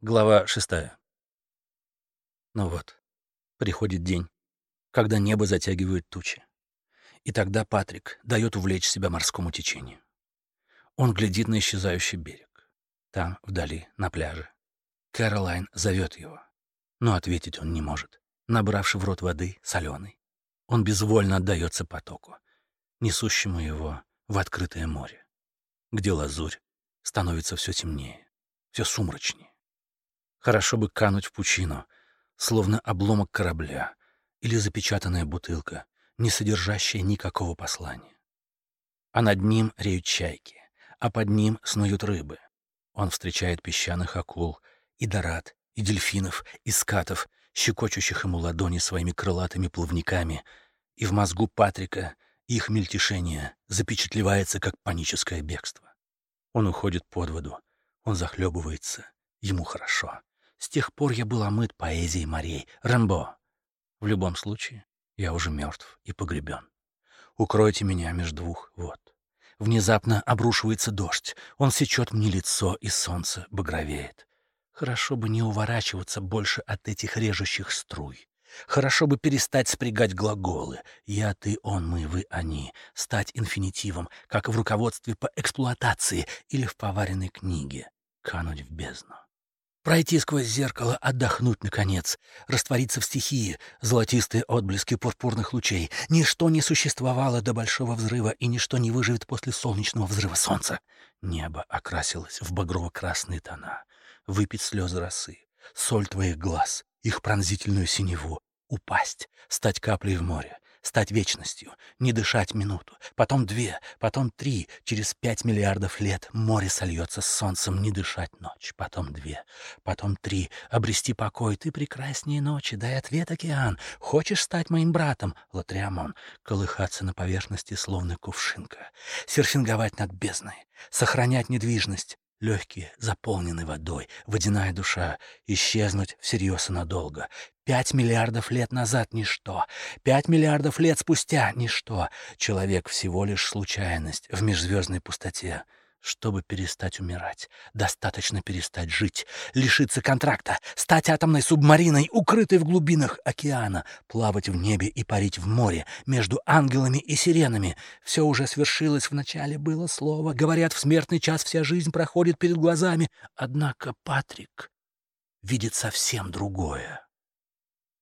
Глава шестая. Ну вот, приходит день, когда небо затягивает тучи. И тогда Патрик дает увлечь себя морскому течению. Он глядит на исчезающий берег. Там, вдали, на пляже. Кэролайн зовет его. Но ответить он не может. Набравши в рот воды, соленой, он безвольно отдается потоку, несущему его в открытое море, где лазурь становится все темнее, все сумрачнее. Хорошо бы кануть в пучину, словно обломок корабля или запечатанная бутылка, не содержащая никакого послания. А над ним реют чайки, а под ним снуют рыбы. Он встречает песчаных акул, и дорад, и дельфинов, и скатов, щекочущих ему ладони своими крылатыми плавниками, и в мозгу Патрика их мельтешение запечатлевается как паническое бегство. Он уходит под воду, он захлебывается, ему хорошо. С тех пор я был омыт поэзией морей. Рэмбо. В любом случае, я уже мертв и погребен. Укройте меня между двух вод. Внезапно обрушивается дождь. Он сечет мне лицо, и солнце багровеет. Хорошо бы не уворачиваться больше от этих режущих струй. Хорошо бы перестать спрягать глаголы «я», «ты», «он», «мы», «вы», «они», стать инфинитивом, как в руководстве по эксплуатации или в поваренной книге, кануть в бездну. Пройти сквозь зеркало, отдохнуть, наконец, раствориться в стихии, золотистые отблески пурпурных лучей. Ничто не существовало до большого взрыва, и ничто не выживет после солнечного взрыва солнца. Небо окрасилось в багрово-красные тона. Выпить слезы росы, соль твоих глаз, их пронзительную синеву, упасть, стать каплей в море, стать вечностью, не дышать минуту, потом две, потом три, через пять миллиардов лет море сольется с солнцем, не дышать ночь, потом две, потом три, обрести покой, ты прекраснее ночи, дай ответ, океан, хочешь стать моим братом, Латриамон, колыхаться на поверхности, словно кувшинка, серфинговать над бездной, сохранять недвижность, Легкие заполнены водой, водяная душа, исчезнуть всерьез и надолго. Пять миллиардов лет назад — ничто. Пять миллиардов лет спустя — ничто. Человек — всего лишь случайность в межзвездной пустоте. Чтобы перестать умирать, достаточно перестать жить, лишиться контракта, стать атомной субмариной, укрытой в глубинах океана, плавать в небе и парить в море между ангелами и сиренами. Все уже свершилось, вначале было слово. Говорят, в смертный час вся жизнь проходит перед глазами. Однако Патрик видит совсем другое.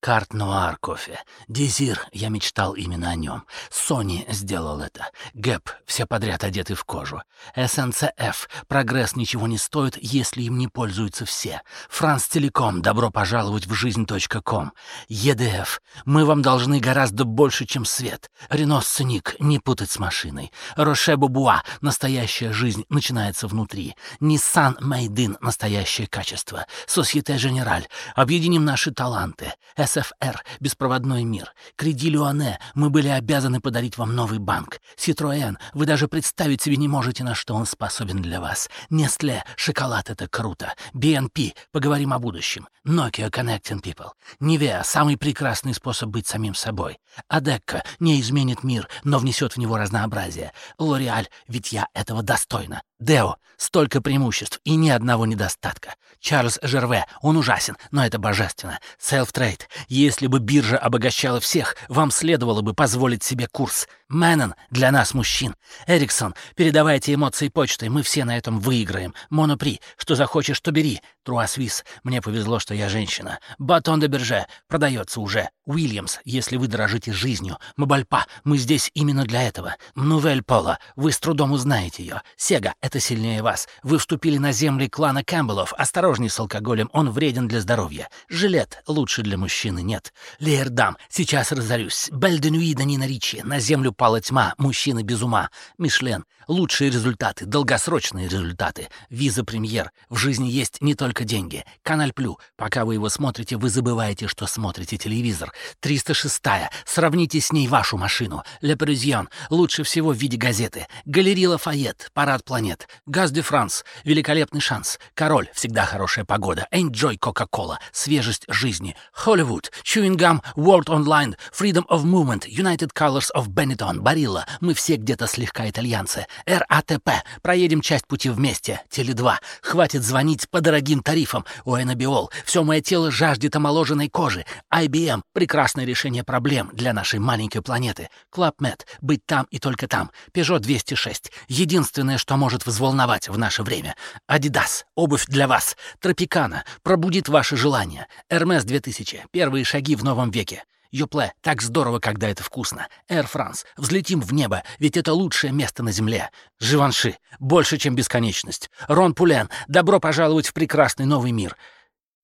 Карт Нуар кофе. Дезир, я мечтал именно о нем. Сони сделал это. Гэп, все подряд одеты в кожу. СНЦФ, прогресс ничего не стоит, если им не пользуются все. Франс Телеком, добро пожаловать в жизнь.ком. ЕДФ, мы вам должны гораздо больше, чем свет. Рено Сценик, не путать с машиной. Роше Бубуа, настоящая жизнь начинается внутри. Ниссан Мейдин, настоящее качество. Сосьете Женераль, объединим наши таланты. СФР, беспроводной мир. Креди Люане, мы были обязаны подарить вам новый банк. Ситроен, вы даже представить себе не можете, на что он способен для вас. Нестле, шоколад — это круто. BNP, поговорим о будущем. Nokia Connecting People. Nivea, самый прекрасный способ быть самим собой. Адекка не изменит мир, но внесет в него разнообразие. Лореаль, ведь я этого достойна. Део, столько преимуществ и ни одного недостатка. Чарльз Жерве, он ужасен, но это божественно. Self-Trade, если бы биржа обогащала всех, вам следовало бы позволить себе курс. Мэннон для нас, мужчин. Эриксон, передавайте эмоции почтой, мы все на этом выиграем. Монопри, что захочешь, то бери. Труасвис, мне повезло, что я женщина. Батон де Берже, продается уже. Уильямс, если вы дорожите жизнью. Мобальпа, мы здесь именно для этого. Нувель Поло, вы с трудом узнаете ее. Сега, это сильнее вас. Вы вступили на земли клана Кэмпбеллов. Осторожней с алкоголем, он вреден для здоровья. Жилет лучше для мужчины нет. Леердам, сейчас разорюсь. Бельденуи Данина Ричи, на землю пала тьма, мужчина без ума. Мишлен, лучшие результаты, долгосрочные результаты. Виза премьер, в жизни есть не только деньги. Каналь Плю, пока вы его смотрите, вы забываете, что смотрите телевизор. 306-я, сравните с ней вашу машину. Ле Паризьон, лучше всего в виде газеты. Галерия Лафайет, Парад планет. Газ де Франс, великолепный шанс. Король, всегда хорошая погода. Enjoy Кока-Кола, свежесть жизни. Холливуд, Chewing Gum, World Online, Freedom of Movement, United Colors of Benetton. Бенетон, Барилла, мы все где-то слегка итальянцы. РАТП, проедем часть пути вместе. Теле2, хватит звонить по дорогим тарифам. Уэнобиол, все мое тело жаждет омоложенной кожи. IBM, прекрасное решение проблем для нашей маленькой планеты. Клабмед, быть там и только там. Peugeot 206, единственное, что может взволновать в наше время. Адидас, обувь для вас. Тропикана, пробудит ваши желания. Hermes 2000, первые шаги в новом веке. Юпле, так здорово, когда это вкусно. Air France, взлетим в небо, ведь это лучшее место на земле. Живанши, больше, чем бесконечность. Рон Пулен, добро пожаловать в прекрасный новый мир.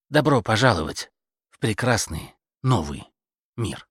Добро пожаловать в прекрасный новый мир.